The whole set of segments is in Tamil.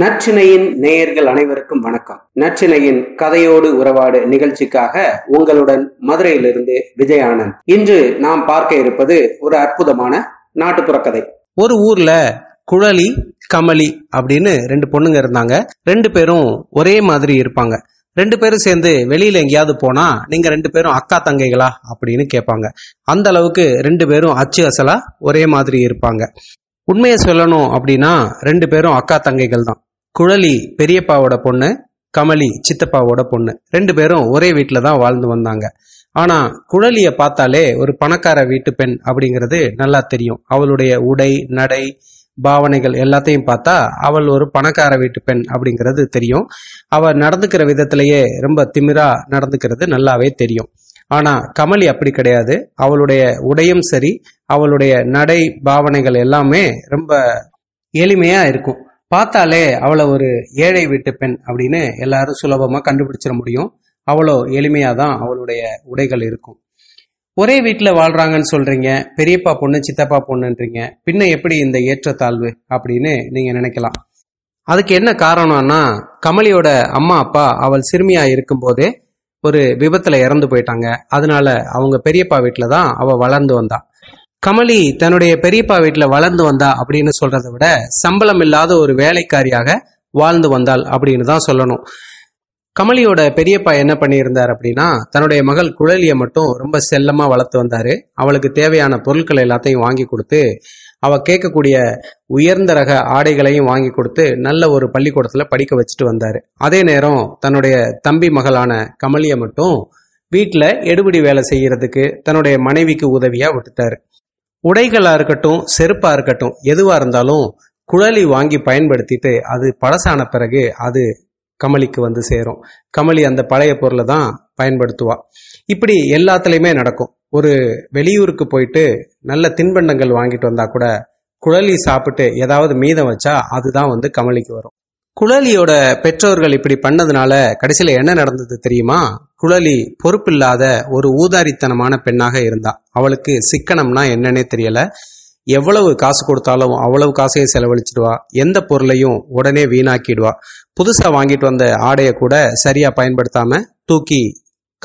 நச்சினையின் நேயர்கள் அனைவருக்கும் வணக்கம். நச்சினையின் கதையோடு உறவாடு நிகழ்ச்சிக்காக உங்களுடன் மதுரையிலிருந்து விஜயானந்த். இன்று நாம் பார்க்க இருப்பது ஒரு அற்புதமான நாட்டுப்புற கதை. ஒரு ஊர்ல குழலி கமலி அப்படின்னு ரெண்டு பொண்ணுங்க இருந்தாங்க. ரெண்டு பேரும் ஒரே மாதிரி இருப்பாங்க. ரெண்டு பேரும் சேர்ந்து வெளியில எங்கேயாவது போனா நீங்க ரெண்டு பேரும் அக்கா தங்கைகளா அப்படின்னு கேட்பாங்க. அந்த அளவுக்கு ரெண்டு பேரும் அச்சு அசலா ஒரே மாதிரி இருப்பாங்க. உண்மையை சொல்லணும் அப்படின்னா ரெண்டு பேரும் அக்கா தங்கைகள் தான். குழலி பெரியப்பாவோட பொண்ணு கமலி சித்தப்பாவோட பொண்ணு. ரெண்டு பேரும் ஒரே வீட்டில் தான் வாழ்ந்து வந்தாங்க. ஆனா குழலிய பார்த்தாலே ஒரு பணக்கார வீட்டு பெண் அப்படிங்கிறது நல்லா தெரியும். அவளுடைய உடை நடை பாவனைகள் எல்லாத்தையும் பார்த்தா அவள் ஒரு பணக்கார வீட்டு பெண் அப்படிங்கிறது தெரியும். அவள் நடந்துக்கிற விதத்திலேயே ரொம்ப திமிரா நடந்துக்கிறது நல்லாவே தெரியும். ஆனா கமலி அப்படி கிடையாது. அவளுடைய உடையும் சரி அவளுடைய நடை பாவனைகள் எல்லாமே ரொம்ப எளிமையா இருக்கும். பார்த்தாலே அவளை ஒரு ஏழை வீட்டு பெண் அப்படின்னு எல்லாரும் சுலபமாக கண்டுபிடிச்சிட முடியும். அவ்வளோ எளிமையாக தான் அவளுடைய உடைகள் இருக்கும். ஒரே வீட்டில் வாழ்றாங்கன்னு சொல்றீங்க பெரியப்பா பொண்ணு சித்தப்பா பொண்ணுன்றீங்க பின்ன எப்படி இந்த ஏற்றத்தாழ்வு அப்படின்னு நீங்க நினைக்கலாம். அதுக்கு என்ன காரணம்னா கமலியோட அம்மா அப்பா அவள் சிறுமியா இருக்கும்போதே ஒரு விபத்துல இறந்து போயிட்டாங்க. அதனால அவங்க பெரியப்பா வீட்டில தான் அவள் வளர்ந்து வந்தாள் கமலி தன்னுடைய பெரியப்பா வீட்டில் வளர்ந்து வந்தா அப்படின்னு சொல்றதை விட சம்பளம் இல்லாத ஒரு வேலைக்காரியாக வாழ்ந்து வந்தாள் அப்படின்னு தான் சொல்லணும். கமலியோட பெரியப்பா என்ன பண்ணியிருந்தார் அப்படின்னா தன்னுடைய மகள் குழலியை மட்டும் ரொம்ப செல்லமாக வளர்த்து வந்தாரு. அவளுக்கு தேவையான பொருட்கள் எல்லாத்தையும் வாங்கி கொடுத்து அவ கேட்கக்கூடிய உயர்ந்த ரக ஆடைகளையும் வாங்கி கொடுத்து நல்ல ஒரு பள்ளிக்கூடத்தில் படிக்க வச்சுட்டு வந்தாரு. அதே நேரம் தன்னுடைய தம்பி மகளான கமலியை மட்டும் வீட்டில் எடுபடி வேலை செய்யறதுக்கு தன்னுடைய மனைவிக்கு உதவியாக விட்டுட்டாரு. உடைகளாக இருக்கட்டும் செருப்பாக இருக்கட்டும் எதுவாக இருந்தாலும் குழலி வாங்கி பயன்படுத்திட்டு அது பழசான பிறகு அது கமலிக்கு வந்து சேரும். கமலி அந்த பழைய பொருளை தான் பயன்படுத்துவா. இப்படி எல்லாத்துலேயுமே நடக்கும். ஒரு வெளியூருக்கு போயிட்டு நல்ல தின்பண்டங்கள் வாங்கிட்டு வந்தா கூட குழலி சாப்பிட்டு ஏதாவது மீதம் வச்சா அதுதான் வந்து கமலிக்கு வரும். குழலியோட பெற்றோர்கள் இப்படி பண்ணதுனால கடைசியில் என்ன நடந்தது தெரியுமா? குழலி பொறுப்பில்லாத ஒரு ஊதாரித்தனமான பெண்ணாக இருந்தா. அவளுக்கு சிக்கனம்னா என்னன்னே தெரியல. எவ்வளவு காசு கொடுத்தாலும் அவ்வளவு காசையும் செலவழிச்சிடுவா. எந்த பொருளையும் உடனே வீணாக்கிடுவா. புதுசா வாங்கிட்டு வந்த ஆடையை கூட சரியா பயன்படுத்தாம தூக்கி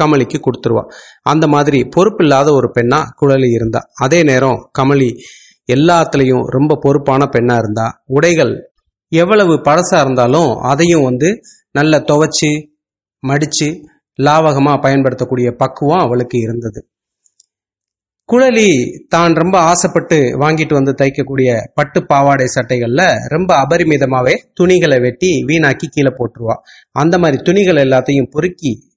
கமலிக்கு கொடுத்துருவா. அந்த மாதிரி பொறுப்பில்லாத ஒரு பெண்ணா குழலி இருந்தா. அதே நேரம் கமலி எல்லாத்துலேயும் ரொம்ப பொறுப்பான பெண்ணா இருந்தா. உடைகள் எவ்வளவு பழசா இருந்தாலும் அதையும் வந்து நல்ல துவைச்சு மடிச்சு லாவகமா பயன்படுத்தக்கூடிய பக்குவம் அவளுக்கு இருந்தது. குழலி தான் ரொம்ப ஆசைப்பட்டு வாங்கிட்டு வந்து தைக்கக்கூடிய பட்டு பாவாடை சட்டைகள்ல ரொம்ப அபரிமிதமாவே துணிகளை வெட்டி வீணாக்கி கீழே போட்டுருவா. அந்த மாதிரி துணிகள் எல்லாத்தையும் பொறுக்கி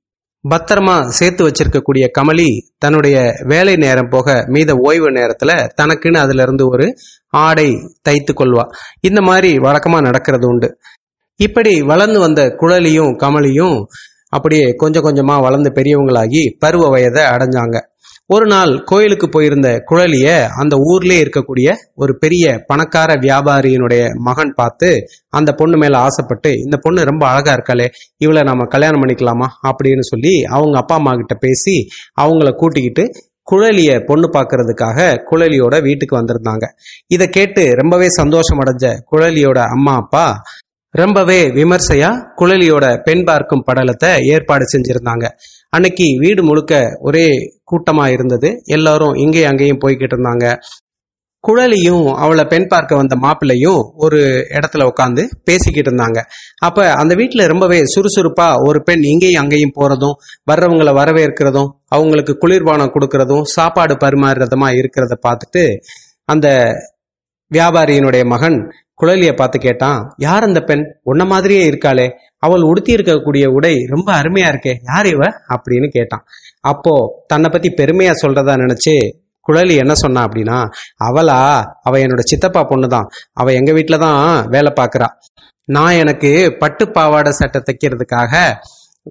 பத்திரமா சேர்த்து வச்சிருக்கக்கூடிய கமலி தன்னுடைய வேலை நேரம் போக மீத ஓய்வு நேரத்துல தனக்குன்னு அதுல இருந்து ஒரு ஆடை தைத்து கொள்வா. இந்த மாதிரி வழக்கமா நடக்கிறது உண்டு. இப்படி வளர்ந்து வந்த குழலியும் கமலியும் அப்படியே கொஞ்சம் கொஞ்சமாக வளர்ந்து பெரியவங்களாகி பருவ வயதை அடைஞ்சாங்க. ஒரு நாள் கோயிலுக்கு போயிருந்த குழலிய அந்த ஊர்லயே இருக்கக்கூடிய ஒரு பெரிய பணக்கார வியாபாரியினுடைய மகன் பார்த்து அந்த பொண்ணு மேல ஆசைப்பட்டு இந்த பொண்ணு ரொம்ப அழகா இருக்காளே இவளை நாம கல்யாணம் பண்ணிக்கலாமா? அப்படின்னு சொல்லி அவங்க அப்பா அம்மா கிட்ட பேசி அவங்கள கூட்டிக்கிட்டு குழலிய பொண்ணு பார்க்கறதுக்காக குழலியோட வீட்டுக்கு வந்திருந்தாங்க. இதை கேட்டு ரொம்பவே சந்தோஷம் அடைஞ்ச குழலியோட அம்மா அப்பா ரொம்பவே விமர்சையா குழலியோட பெண் பார்க்கும் படலத்தை ஏற்பாடு செஞ்சிருந்தாங்க. அன்னைக்கு வீடு முழுக்க ஒரே கூட்டமா இருந்தது. எல்லாரும் இங்கேயும் அங்கேயும் போய்கிட்டு இருந்தாங்க. குழலியும் அவளை பெண் பார்க்க வந்த மாப்பிள்ளையும் ஒரு இடத்துல உட்காந்து பேசிக்கிட்டு இருந்தாங்க. அப்ப அந்த வீட்டுல ரொம்பவே சுறுசுறுப்பா ஒரு பெண் இங்கேயும் அங்கேயும் போறதும் வர்றவங்களை வரவேற்கிறதும் அவங்களுக்கு குளிர்பானம் கொடுக்கறதும் சாப்பாடு பரிமாறுறதுமா இருக்கிறத பார்த்துட்டு அந்த வியாபாரியினுடைய மகன் குழலிய பார்த்து கேட்டான் யார் அந்த பெண்? உன்ன மாதிரியே இருக்காளே. அவள் உடுத்தி இருக்கக்கூடிய உடை ரொம்ப அருமையா இருக்கே. யார் இவ? அப்படின்னு கேட்டான். அப்போ தன்னை பத்தி பெருமையா சொல்றதா நினைச்சு குழலி என்ன சொன்னா அப்படின்னா அவளா? அவ என்னோட சித்தப்பா பொண்ணு தான் அவ எங்க வீட்டுல தான் வேலை பார்க்கறா. நான் எனக்கு பட்டு பாவாடை சட்டை தைக்கிறதுக்காக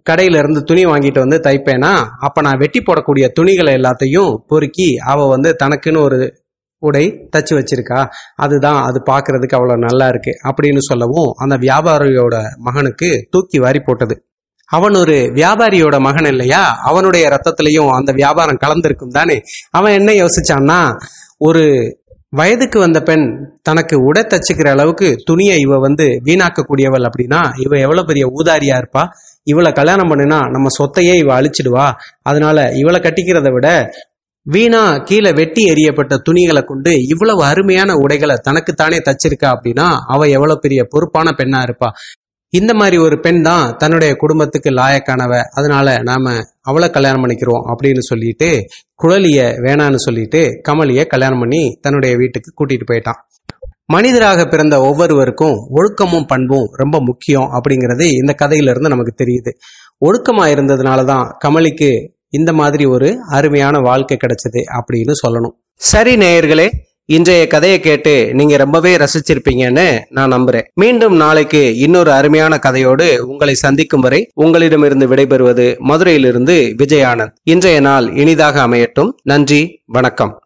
கடையில இருந்து துணி வாங்கிட்டு வந்து தைப்பேனா? அப்ப நான் வெட்டி போடக்கூடிய துணிகளை எல்லாத்தையும் பொறுக்கி அவ வந்து தனக்குன்னு ஒரு உடை தச்சு வச்சிருக்கா? அதுதான் அது பார்க்கறதுக்கு அவ்வளோ நல்லா இருக்கு அப்படின்னு சொல்லவும் அந்த வியாபாரியோட மகனுக்கு தூக்கி வாரி போட்டது. அவன் ஒரு வியாபாரியோட மகன் இல்லையா? அவனுடைய ரத்தத்திலையும் அந்த வியாபாரம் கலந்திருக்கும் தானே? அவன் என்ன யோசிச்சான்னா ஒரு வயதுக்கு வந்த பெண் தனக்கு உடை தச்சுக்கிற அளவுக்கு துணியை இவ வந்து வீணாக்கக்கூடியவள் அப்படின்னா இவ எவ்வளவு பெரிய ஊதாரியா இருப்பா? இவளை கல்யாணம் பண்ணினா நம்ம சொத்தையே இவ அழிச்சிடுவா. அதனால இவளை கட்டிக்கிறத விட வீணா கீழே வெட்டி எறியப்பட்ட துணிகளை கொண்டு இவ்வளவு அருமையான உடைகளை தனக்குத்தானே தச்சிருக்கா அப்படின்னா அவ எவ்வளவு பெரிய பொறுப்பான பெண்ணா இருப்பா. இந்த மாதிரி ஒரு பெண் தான் தன்னுடைய குடும்பத்துக்கு லாயக்கானவ. அதனால நாம அவளை கல்யாணம் பண்ணிக்கிறோம் அப்படின்னு சொல்லிட்டு குழலிய வேணான்னு சொல்லிட்டு கமலிய கல்யாணம் பண்ணி தன்னுடைய வீட்டுக்கு கூட்டிட்டு போயிட்டான். மனிதராக பிறந்த ஒவ்வொருவருக்கும் ஒழுக்கமும் பண்பும் ரொம்ப முக்கியம் அப்படிங்கிறது இந்த கதையிலிருந்து நமக்கு தெரியுது. ஒழுக்கமா இருந்ததுனால தான் கமலிக்கு இந்த மாதிரி ஒரு அருமையான வாழ்க்கை கிடைச்சது அப்படின்னு சொல்லணும். சரி நேயர்களே இன்றைய கதையை கேட்டு நீங்க ரொம்பவே ரசிச்சிருப்பீங்கன்னு நான் நம்புறேன். மீண்டும் நாளைக்கு இன்னொரு அருமையான கதையோடு உங்களை சந்திக்கும் வரை உங்களிடமிருந்து விடைபெறுவது மதுரையிலிருந்து விஜயானந்த். இன்றைய நாள் இனிதாக அமையட்டும். நன்றி வணக்கம்.